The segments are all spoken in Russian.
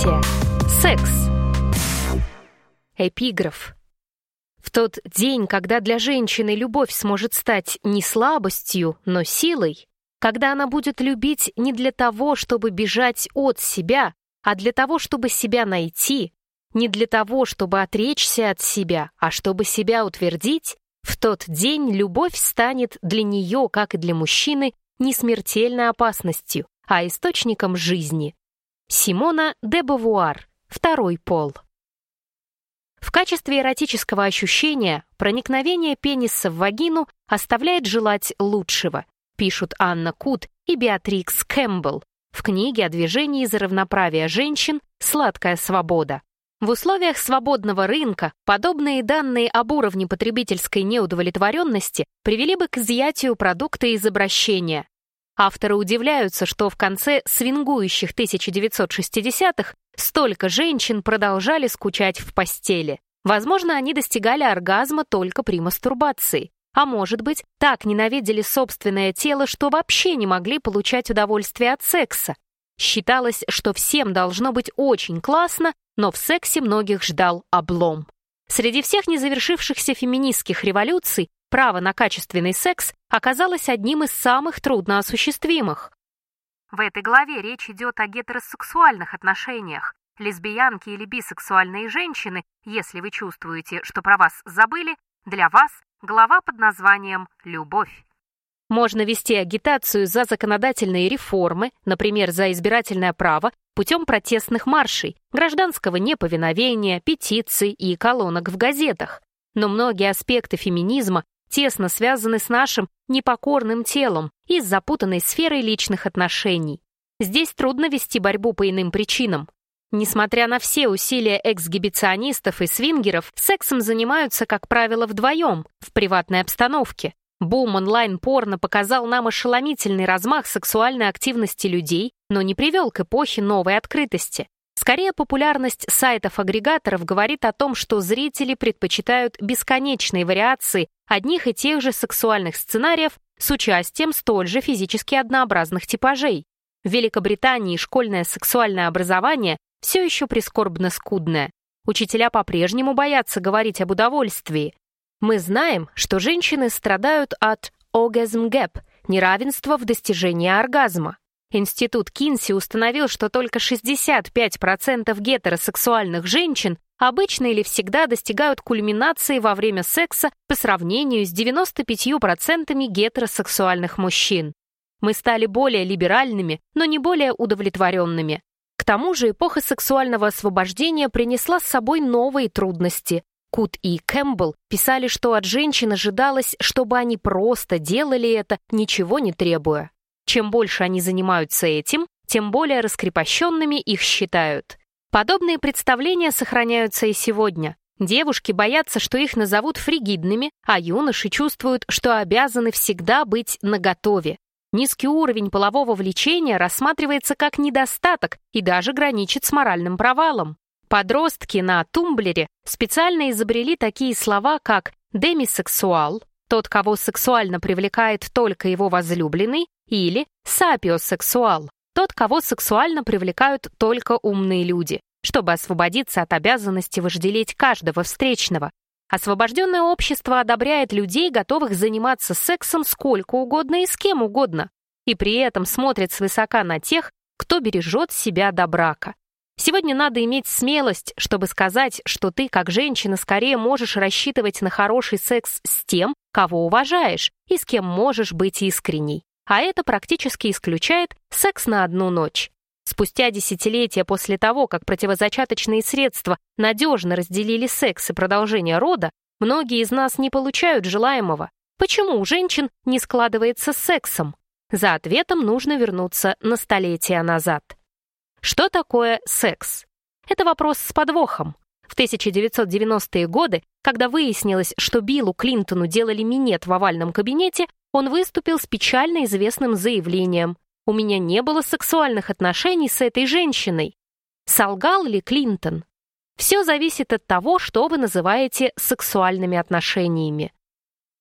столетия. Секс. Эпиграф. В тот день, когда для женщины любовь сможет стать не слабостью, но силой, когда она будет любить не для того, чтобы бежать от себя, а для того, чтобы себя найти, не для того, чтобы отречься от себя, а чтобы себя утвердить, в тот день любовь станет для нее, как и для мужчины, не смертельной опасностью, а источником жизни. Симона де Бавуар, второй пол. В качестве эротического ощущения проникновение пениса в вагину оставляет желать лучшего, пишут Анна Кут и Беатрикс Кэмпбелл в книге о движении за равноправие женщин «Сладкая свобода». В условиях свободного рынка подобные данные об уровне потребительской неудовлетворенности привели бы к изъятию продукта из обращения. Авторы удивляются, что в конце свингующих 1960-х столько женщин продолжали скучать в постели. Возможно, они достигали оргазма только при мастурбации. А может быть, так ненавидели собственное тело, что вообще не могли получать удовольствие от секса. Считалось, что всем должно быть очень классно, но в сексе многих ждал облом. Среди всех незавершившихся феминистских революций право на качественный секс оказалось одним из самых трудноосуществимых. В этой главе речь идет о гетеросексуальных отношениях. Лесбиянки или бисексуальные женщины, если вы чувствуете, что про вас забыли, для вас глава под названием «Любовь». Можно вести агитацию за законодательные реформы, например, за избирательное право, путем протестных маршей, гражданского неповиновения, петиций и колонок в газетах. Но многие аспекты феминизма тесно связаны с нашим непокорным телом и с запутанной сферой личных отношений. Здесь трудно вести борьбу по иным причинам. Несмотря на все усилия эксгибиционистов и свингеров, сексом занимаются, как правило, вдвоем, в приватной обстановке. Бум онлайн-порно показал нам ошеломительный размах сексуальной активности людей, но не привел к эпохе новой открытости. Скорее, популярность сайтов-агрегаторов говорит о том, что зрители предпочитают бесконечные вариации одних и тех же сексуальных сценариев с участием столь же физически однообразных типажей. В Великобритании школьное сексуальное образование все еще прискорбно скудное. Учителя по-прежнему боятся говорить об удовольствии, мы знаем, что женщины страдают от orgasm gap – неравенства в достижении оргазма. Институт Кинси установил, что только 65% гетеросексуальных женщин обычно или всегда достигают кульминации во время секса по сравнению с 95% гетеросексуальных мужчин. Мы стали более либеральными, но не более удовлетворенными. К тому же эпоха сексуального освобождения принесла с собой новые трудности. Кут и Кэмпбелл писали, что от женщин ожидалось, чтобы они просто делали это, ничего не требуя. Чем больше они занимаются этим, тем более раскрепощенными их считают. Подобные представления сохраняются и сегодня. Девушки боятся, что их назовут фригидными, а юноши чувствуют, что обязаны всегда быть наготове. Низкий уровень полового влечения рассматривается как недостаток и даже граничит с моральным провалом. Подростки на тумблере специально изобрели такие слова, как демисексуал, тот, кого сексуально привлекает только его возлюбленный, или сапиосексуал, тот, кого сексуально привлекают только умные люди, чтобы освободиться от обязанности вожделеть каждого встречного. Освобожденное общество одобряет людей, готовых заниматься сексом сколько угодно и с кем угодно, и при этом смотрит свысока на тех, кто бережет себя до брака. Сегодня надо иметь смелость, чтобы сказать, что ты, как женщина, скорее можешь рассчитывать на хороший секс с тем, кого уважаешь и с кем можешь быть искренней. А это практически исключает секс на одну ночь. Спустя десятилетия после того, как противозачаточные средства надежно разделили секс и продолжение рода, многие из нас не получают желаемого. Почему у женщин не складывается с сексом? За ответом нужно вернуться на столетия назад. Что такое секс? Это вопрос с подвохом. В 1990-е годы, когда выяснилось, что Биллу Клинтону делали минет в овальном кабинете, он выступил с печально известным заявлением «У меня не было сексуальных отношений с этой женщиной». Солгал ли Клинтон? Все зависит от того, что вы называете сексуальными отношениями.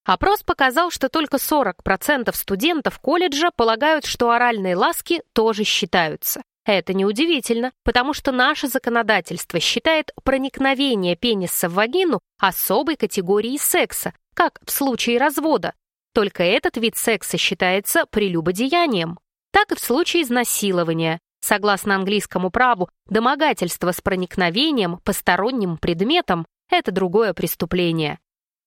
Опрос показал, что только 40% студентов колледжа полагают, что оральные ласки тоже считаются. Это неудивительно, потому что наше законодательство считает проникновение пениса в вагину особой категорией секса, как в случае развода. Только этот вид секса считается прелюбодеянием. Так и в случае изнасилования. Согласно английскому праву, домогательство с проникновением посторонним предметом – это другое преступление.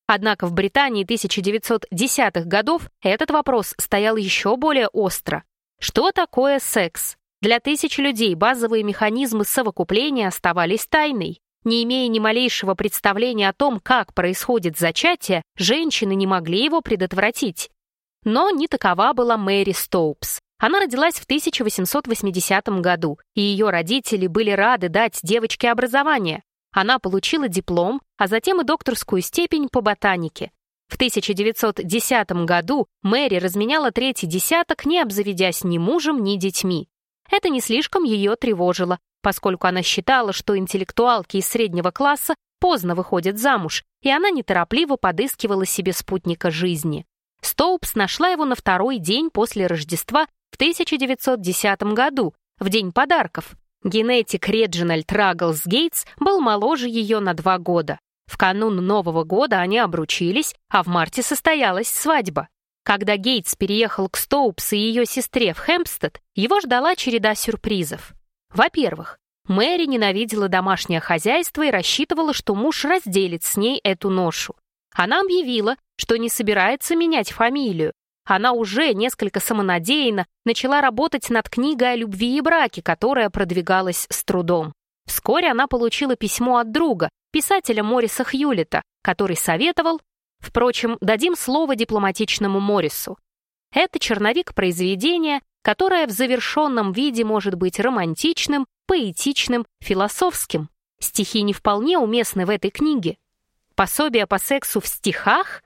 Однако в Британии 1910-х годов этот вопрос стоял еще более остро. Что такое секс? Для тысяч людей базовые механизмы совокупления оставались тайной. Не имея ни малейшего представления о том, как происходит зачатие, женщины не могли его предотвратить. Но не такова была Мэри Стоупс. Она родилась в 1880 году, и ее родители были рады дать девочке образование. Она получила диплом, а затем и докторскую степень по ботанике. В 1910 году Мэри разменяла третий десяток, не обзаведясь ни мужем, ни детьми. Это не слишком ее тревожило, поскольку она считала, что интеллектуалки из среднего класса поздно выходят замуж, и она неторопливо подыскивала себе спутника жизни. Стоупс нашла его на второй день после Рождества в 1910 году, в день подарков. Генетик Реджинальд Рагглс Гейтс был моложе ее на два года. В канун Нового года они обручились, а в марте состоялась свадьба. Когда Гейтс переехал к Стоупс и ее сестре в Хэмпстед, его ждала череда сюрпризов. Во-первых, Мэри ненавидела домашнее хозяйство и рассчитывала, что муж разделит с ней эту ношу. Она объявила, что не собирается менять фамилию. Она уже несколько самонадеянно начала работать над книгой о любви и браке, которая продвигалась с трудом. Вскоре она получила письмо от друга, писателя Мориса Хьюлита, который советовал Впрочем, дадим слово дипломатичному Моррису. Это черновик произведения, которое в завершенном виде может быть романтичным, поэтичным, философским. Стихи не вполне уместны в этой книге. Пособие по сексу в стихах?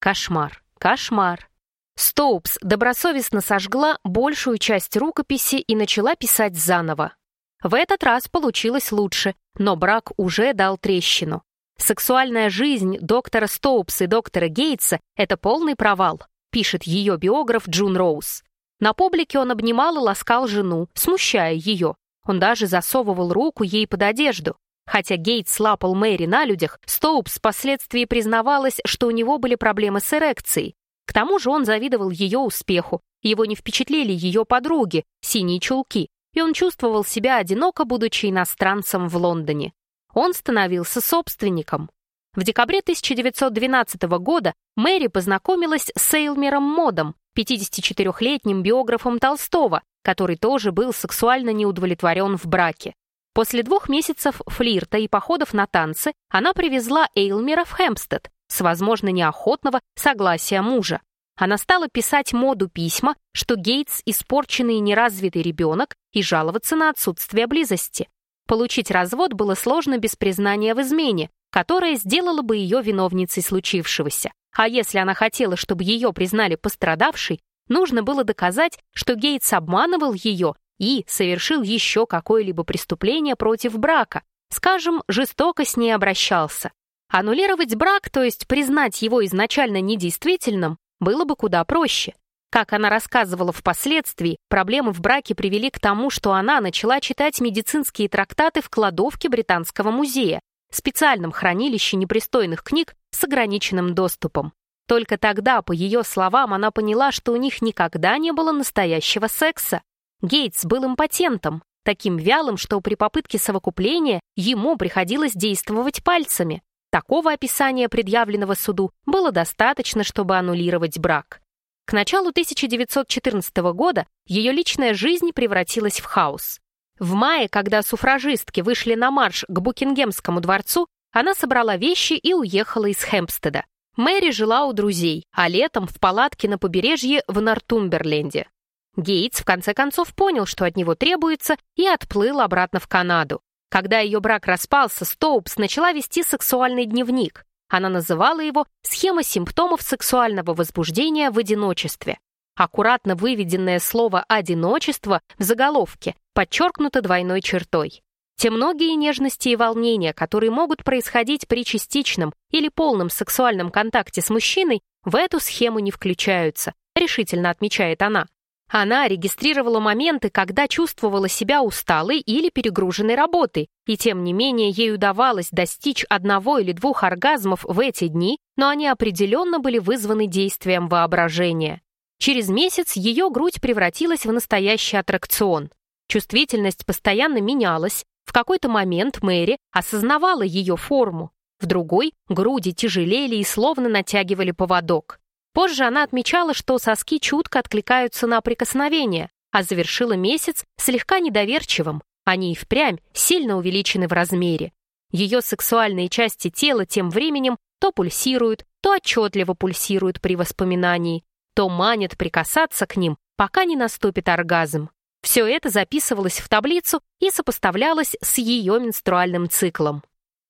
Кошмар, кошмар. Стоупс добросовестно сожгла большую часть рукописи и начала писать заново. В этот раз получилось лучше, но брак уже дал трещину. Сексуальная жизнь доктора Стоупс и доктора Гейтса — это полный провал, пишет ее биограф Джун Роуз. На публике он обнимал и ласкал жену, смущая ее. Он даже засовывал руку ей под одежду. Хотя Гейтс лапал Мэри на людях, Стоупс впоследствии признавалась, что у него были проблемы с эрекцией. К тому же он завидовал ее успеху, его не впечатлили ее подруги, синие чулки, и он чувствовал себя одиноко, будучи иностранцем в Лондоне он становился собственником. В декабре 1912 года Мэри познакомилась с Эйлмером Модом, 54-летним биографом Толстого, который тоже был сексуально неудовлетворен в браке. После двух месяцев флирта и походов на танцы она привезла Эйлмера в Хэмпстед с, возможно, неохотного согласия мужа. Она стала писать моду письма, что Гейтс – испорченный и неразвитый ребенок, и жаловаться на отсутствие близости. Получить развод было сложно без признания в измене, которое сделало бы ее виновницей случившегося. А если она хотела, чтобы ее признали пострадавшей, нужно было доказать, что Гейтс обманывал ее и совершил еще какое-либо преступление против брака, скажем, жестоко с ней обращался. Аннулировать брак, то есть признать его изначально недействительным, было бы куда проще. Как она рассказывала впоследствии, проблемы в браке привели к тому, что она начала читать медицинские трактаты в кладовке Британского музея, специальном хранилище непристойных книг с ограниченным доступом. Только тогда, по ее словам, она поняла, что у них никогда не было настоящего секса. Гейтс был импотентом, таким вялым, что при попытке совокупления ему приходилось действовать пальцами. Такого описания предъявленного суду было достаточно, чтобы аннулировать брак. К началу 1914 года ее личная жизнь превратилась в хаос. В мае, когда суфражистки вышли на марш к Букингемскому дворцу, она собрала вещи и уехала из Хэмпстеда. Мэри жила у друзей, а летом в палатке на побережье в Нортумберленде. Гейтс в конце концов понял, что от него требуется, и отплыл обратно в Канаду. Когда ее брак распался, Стоупс начала вести сексуальный дневник. Она называла его «схема симптомов сексуального возбуждения в одиночестве». Аккуратно выведенное слово «одиночество» в заголовке подчеркнуто двойной чертой. Те многие нежности и волнения, которые могут происходить при частичном или полном сексуальном контакте с мужчиной, в эту схему не включаются, решительно отмечает она. Она регистрировала моменты, когда чувствовала себя усталой или перегруженной работой, и тем не менее ей удавалось достичь одного или двух оргазмов в эти дни, но они определенно были вызваны действием воображения. Через месяц ее грудь превратилась в настоящий аттракцион. Чувствительность постоянно менялась. В какой-то момент Мэри осознавала ее форму. В другой груди тяжелели и словно натягивали поводок. Позже она отмечала, что соски чутко откликаются на прикосновение, а завершила месяц слегка недоверчивым. Они и впрямь сильно увеличены в размере. Ее сексуальные части тела тем временем то пульсируют, то отчетливо пульсируют при воспоминании, то манят прикасаться к ним, пока не наступит оргазм. Все это записывалось в таблицу и сопоставлялось с ее менструальным циклом.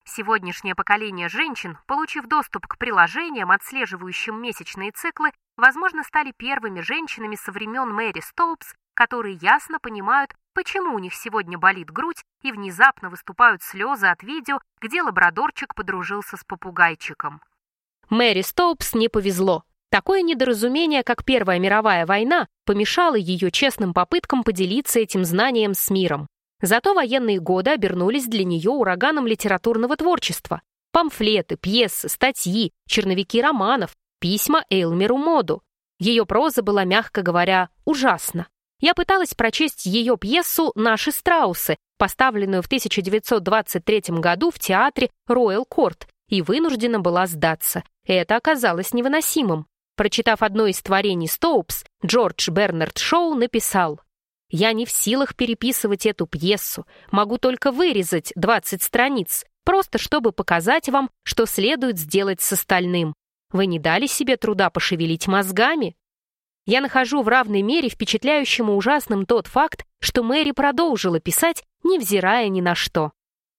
Сегодняшнее поколение женщин, получив доступ к приложениям, отслеживающим месячные циклы, возможно, стали первыми женщинами со времен Мэри Стоупс, которые ясно понимают, почему у них сегодня болит грудь и внезапно выступают слезы от видео, где лабрадорчик подружился с попугайчиком. Мэри Стоупс не повезло. Такое недоразумение, как Первая мировая война, помешало ее честным попыткам поделиться этим знанием с миром. Зато военные годы обернулись для нее ураганом литературного творчества. Памфлеты, пьесы, статьи, черновики романов, письма Эйлмеру Моду. Ее проза была, мягко говоря, ужасна. Я пыталась прочесть ее пьесу «Наши страусы», поставленную в 1923 году в театре Роyal Court, и вынуждена была сдаться. Это оказалось невыносимым. Прочитав одно из творений Стоупс, Джордж Бернард Шоу написал я не в силах переписывать эту пьесу, могу только вырезать 20 страниц, просто чтобы показать вам, что следует сделать с остальным. Вы не дали себе труда пошевелить мозгами? Я нахожу в равной мере впечатляющим и ужасным тот факт, что Мэри продолжила писать, невзирая ни на что.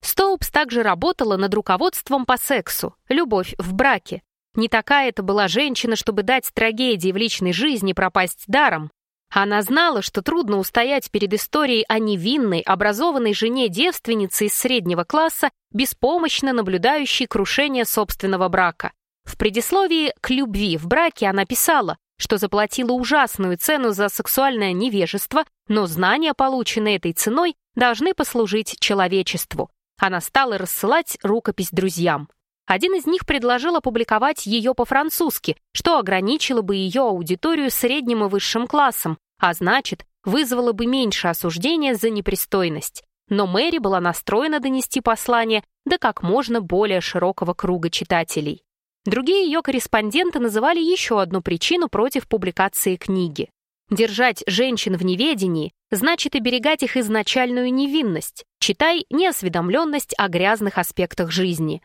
Стоупс также работала над руководством по сексу, любовь в браке. Не такая это была женщина, чтобы дать трагедии в личной жизни пропасть даром. Она знала, что трудно устоять перед историей о невинной, образованной жене-девственнице из среднего класса, беспомощно наблюдающей крушение собственного брака. В предисловии «К любви в браке» она писала, что заплатила ужасную цену за сексуальное невежество, но знания, полученные этой ценой, должны послужить человечеству. Она стала рассылать рукопись друзьям. Один из них предложил опубликовать ее по-французски, что ограничило бы ее аудиторию средним и высшим классом, а значит, вызвало бы меньше осуждения за непристойность. Но Мэри была настроена донести послание до как можно более широкого круга читателей. Другие ее корреспонденты называли еще одну причину против публикации книги. Держать женщин в неведении значит оберегать их изначальную невинность, читай неосведомленность о грязных аспектах жизни.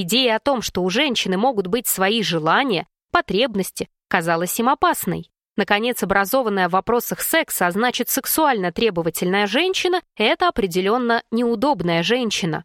Идея о том, что у женщины могут быть свои желания, потребности, казалась им опасной. Наконец, образованная в вопросах секса, а значит сексуально требовательная женщина – это определенно неудобная женщина.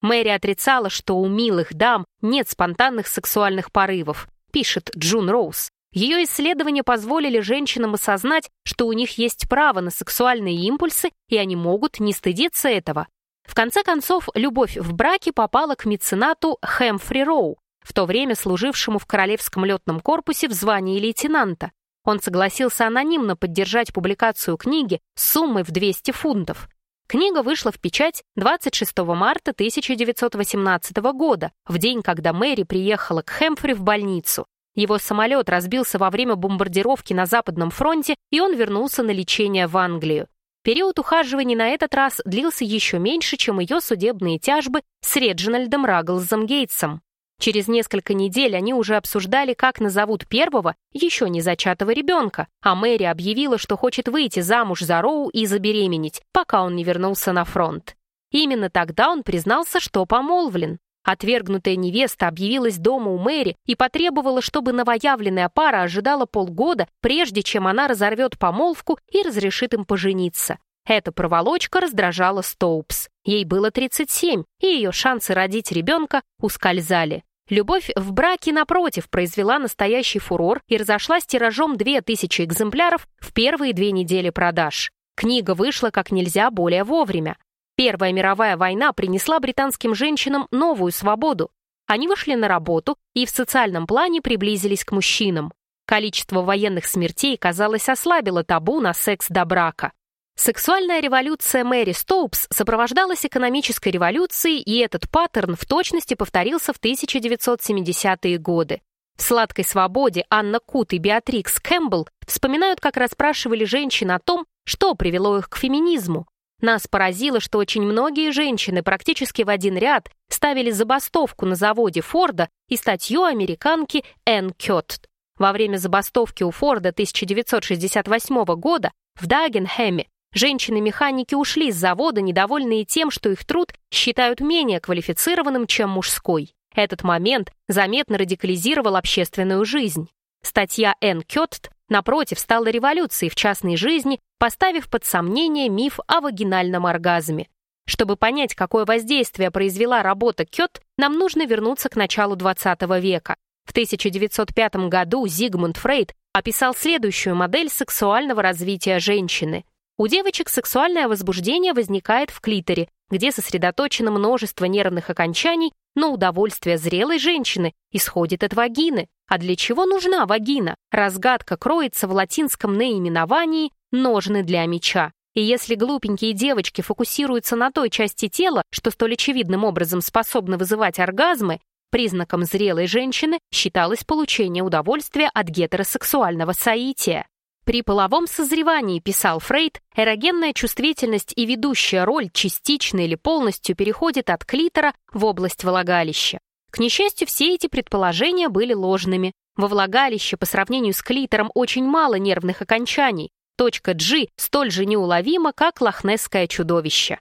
Мэри отрицала, что у милых дам нет спонтанных сексуальных порывов, пишет Джун Роуз. Ее исследования позволили женщинам осознать, что у них есть право на сексуальные импульсы, и они могут не стыдиться этого. В конце концов, любовь в браке попала к меценату Хэмфри Роу, в то время служившему в Королевском летном корпусе в звании лейтенанта. Он согласился анонимно поддержать публикацию книги с суммой в 200 фунтов. Книга вышла в печать 26 марта 1918 года, в день, когда Мэри приехала к Хэмфри в больницу. Его самолет разбился во время бомбардировки на Западном фронте, и он вернулся на лечение в Англию. Период ухаживаний на этот раз длился еще меньше, чем ее судебные тяжбы с Реджинальдом Рагглзом Гейтсом. Через несколько недель они уже обсуждали, как назовут первого, еще не зачатого ребенка, а Мэри объявила, что хочет выйти замуж за Роу и забеременеть, пока он не вернулся на фронт. Именно тогда он признался, что помолвлен. Отвергнутая невеста объявилась дома у Мэри и потребовала, чтобы новоявленная пара ожидала полгода, прежде чем она разорвет помолвку и разрешит им пожениться. Эта проволочка раздражала Стоупс. Ей было 37, и ее шансы родить ребенка ускользали. Любовь в браке, напротив, произвела настоящий фурор и разошлась тиражом 2000 экземпляров в первые две недели продаж. Книга вышла как нельзя более вовремя. Первая мировая война принесла британским женщинам новую свободу. Они вышли на работу и в социальном плане приблизились к мужчинам. Количество военных смертей, казалось, ослабило табу на секс до брака. Сексуальная революция Мэри Стоупс сопровождалась экономической революцией, и этот паттерн в точности повторился в 1970-е годы. В «Сладкой свободе» Анна Кут и Беатрикс Кэмпбелл вспоминают, как расспрашивали женщин о том, что привело их к феминизму. Нас поразило, что очень многие женщины практически в один ряд ставили забастовку на заводе Форда и статью американки Энн Кёт. Во время забастовки у Форда 1968 года в Дагенхэме женщины-механики ушли с завода, недовольные тем, что их труд считают менее квалифицированным, чем мужской. Этот момент заметно радикализировал общественную жизнь. Статья Энн Кётт, напротив, стала революцией в частной жизни, поставив под сомнение миф о вагинальном оргазме. Чтобы понять, какое воздействие произвела работа Кёт, нам нужно вернуться к началу XX века. В 1905 году Зигмунд Фрейд описал следующую модель сексуального развития женщины. У девочек сексуальное возбуждение возникает в клиторе, где сосредоточено множество нервных окончаний, но удовольствие зрелой женщины исходит от вагины. А для чего нужна вагина? Разгадка кроется в латинском наименовании «ножны для меча». И если глупенькие девочки фокусируются на той части тела, что столь очевидным образом способна вызывать оргазмы, Признаком зрелой женщины считалось получение удовольствия от гетеросексуального соития. При половом созревании, писал Фрейд, эрогенная чувствительность и ведущая роль частично или полностью переходит от клитора в область влагалища. К несчастью, все эти предположения были ложными. Во влагалище по сравнению с клитором очень мало нервных окончаний. Точка G столь же неуловима, как лохнесское чудовище.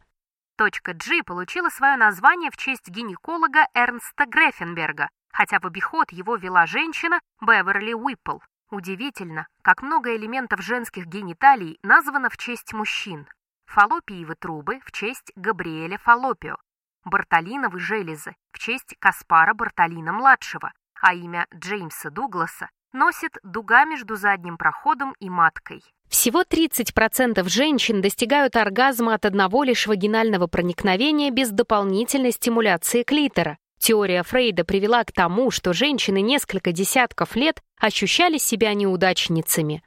Точка G получила свое название в честь гинеколога Эрнста Грефенберга, хотя в обиход его вела женщина Беверли Уиппл. Удивительно, как много элементов женских гениталий названо в честь мужчин. Фаллопиевы трубы в честь Габриэля Фаллопио, Бартолиновы железы в честь Каспара Бартолина-младшего, а имя Джеймса Дугласа носит дуга между задним проходом и маткой. Всего 30% женщин достигают оргазма от одного лишь вагинального проникновения без дополнительной стимуляции клитора. Теория Фрейда привела к тому, что женщины несколько десятков лет ощущали себя неудачницами.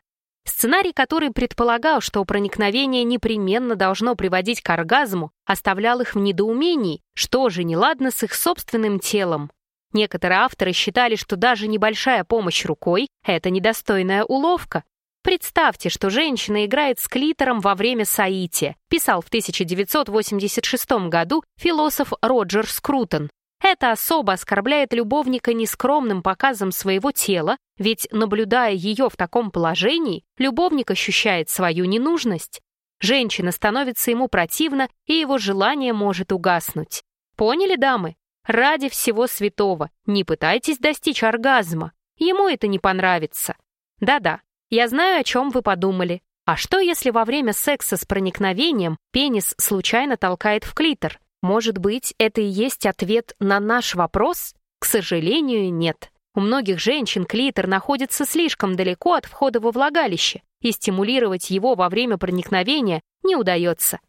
Сценарий, который предполагал, что проникновение непременно должно приводить к оргазму, оставлял их в недоумении, что же неладно с их собственным телом. Некоторые авторы считали, что даже небольшая помощь рукой — это недостойная уловка. Представьте, что женщина играет с клитором во время соития, писал в 1986 году философ Роджер Скрутон. Эта особа оскорбляет любовника нескромным показом своего тела, ведь, наблюдая ее в таком положении, любовник ощущает свою ненужность. Женщина становится ему противна, и его желание может угаснуть. Поняли, дамы? Ради всего святого, не пытайтесь достичь оргазма. Ему это не понравится. Да-да, я знаю, о чем вы подумали. А что, если во время секса с проникновением пенис случайно толкает в клитор? Может быть, это и есть ответ на наш вопрос? К сожалению, нет. У многих женщин клитор находится слишком далеко от входа во влагалище, и стимулировать его во время проникновения не удается.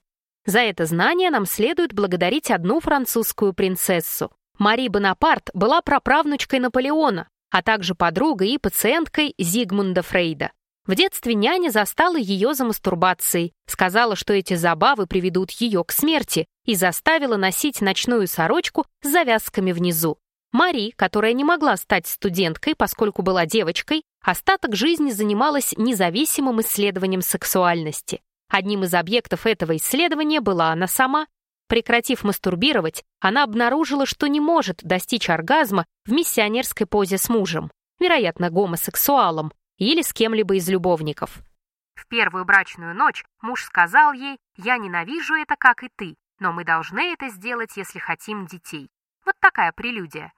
За это знание нам следует благодарить одну французскую принцессу. Мари Бонапарт была праправнучкой Наполеона, а также подругой и пациенткой Зигмунда Фрейда. В детстве няня застала ее за мастурбацией, сказала, что эти забавы приведут ее к смерти, и заставила носить ночную сорочку с завязками внизу. Мари, которая не могла стать студенткой, поскольку была девочкой, остаток жизни занималась независимым исследованием сексуальности. Одним из объектов этого исследования была она сама. Прекратив мастурбировать, она обнаружила, что не может достичь оргазма в миссионерской позе с мужем, вероятно, гомосексуалом, или с кем-либо из любовников. В первую брачную ночь муж сказал ей «Я ненавижу это, как и ты, но мы должны это сделать, если хотим детей». Вот такая прелюдия.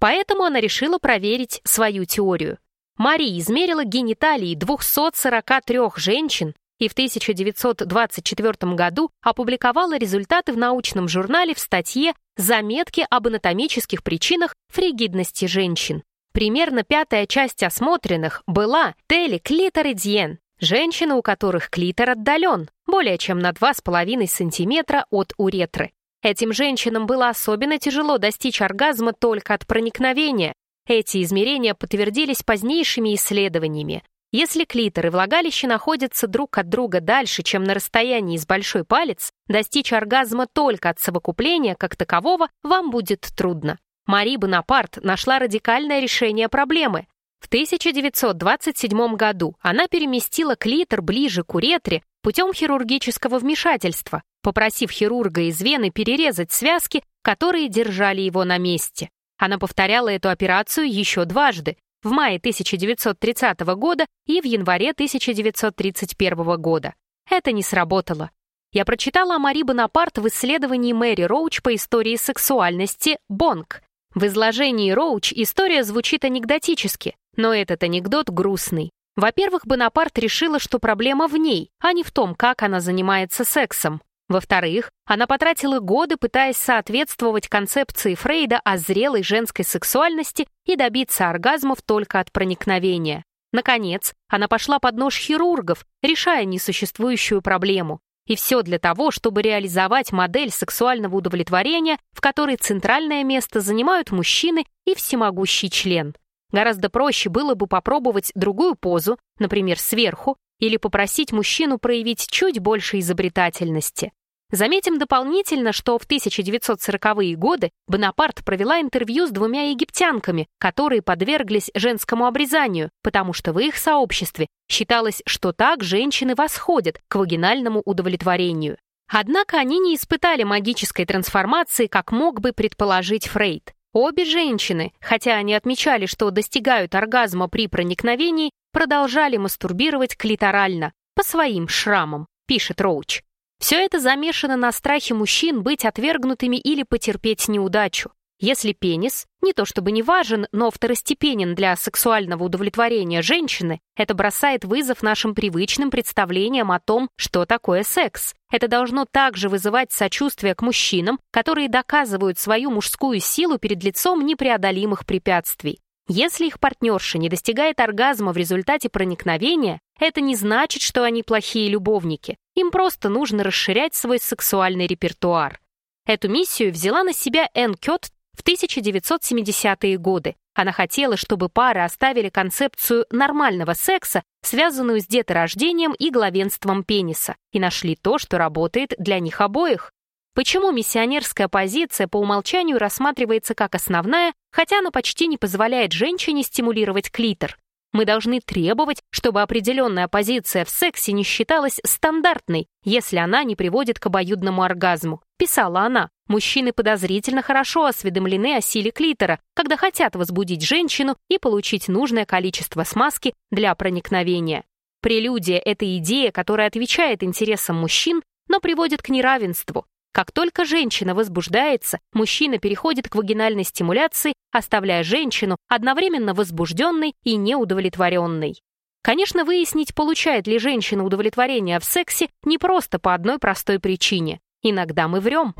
Поэтому она решила проверить свою теорию. Мария измерила гениталии 243 женщин и в 1924 году опубликовала результаты в научном журнале в статье «Заметки об анатомических причинах фригидности женщин». Примерно пятая часть осмотренных была телеклиторидиен, женщины, у которых клитор отдален, более чем на 2,5 см от уретры. Этим женщинам было особенно тяжело достичь оргазма только от проникновения. Эти измерения подтвердились позднейшими исследованиями. Если клитор и влагалище находятся друг от друга дальше, чем на расстоянии с большой палец, достичь оргазма только от совокупления как такового вам будет трудно. Мари Бонапарт нашла радикальное решение проблемы. В 1927 году она переместила клитор ближе к уретре путем хирургического вмешательства, попросив хирурга из вены перерезать связки, которые держали его на месте. Она повторяла эту операцию еще дважды, в мае 1930 года и в январе 1931 года. Это не сработало. Я прочитала о Мари Бонапарт в исследовании Мэри Роуч по истории сексуальности «Бонг». В изложении Роуч история звучит анекдотически, но этот анекдот грустный. Во-первых, Бонапарт решила, что проблема в ней, а не в том, как она занимается сексом. Во-вторых, она потратила годы, пытаясь соответствовать концепции Фрейда о зрелой женской сексуальности и добиться оргазмов только от проникновения. Наконец, она пошла под нож хирургов, решая несуществующую проблему. И все для того, чтобы реализовать модель сексуального удовлетворения, в которой центральное место занимают мужчины и всемогущий член. Гораздо проще было бы попробовать другую позу, например, сверху, или попросить мужчину проявить чуть больше изобретательности. Заметим дополнительно, что в 1940-е годы Бонапарт провела интервью с двумя египтянками, которые подверглись женскому обрезанию, потому что в их сообществе считалось, что так женщины восходят к вагинальному удовлетворению. Однако они не испытали магической трансформации, как мог бы предположить Фрейд. Обе женщины, хотя они отмечали, что достигают оргазма при проникновении, продолжали мастурбировать клиторально, по своим шрамам, пишет Роуч. Все это замешано на страхе мужчин быть отвергнутыми или потерпеть неудачу. Если пенис, не то чтобы не важен, но второстепенен для сексуального удовлетворения женщины, это бросает вызов нашим привычным представлениям о том, что такое секс. Это должно также вызывать сочувствие к мужчинам, которые доказывают свою мужскую силу перед лицом непреодолимых препятствий. Если их партнерша не достигает оргазма в результате проникновения, это не значит, что они плохие любовники. Им просто нужно расширять свой сексуальный репертуар. Эту миссию взяла на себя Энн Кёт в 1970-е годы. Она хотела, чтобы пары оставили концепцию нормального секса, связанную с деторождением и главенством пениса, и нашли то, что работает для них обоих. Почему миссионерская позиция по умолчанию рассматривается как основная, хотя она почти не позволяет женщине стимулировать клитор? Мы должны требовать, чтобы определенная позиция в сексе не считалась стандартной, если она не приводит к обоюдному оргазму. Писала она. Мужчины подозрительно хорошо осведомлены о силе клитора, когда хотят возбудить женщину и получить нужное количество смазки для проникновения. Прелюдия — это идея, которая отвечает интересам мужчин, но приводит к неравенству. Как только женщина возбуждается, мужчина переходит к вагинальной стимуляции, оставляя женщину одновременно возбужденной и неудовлетворенной. Конечно, выяснить, получает ли женщина удовлетворение в сексе, не просто по одной простой причине. Иногда мы врем.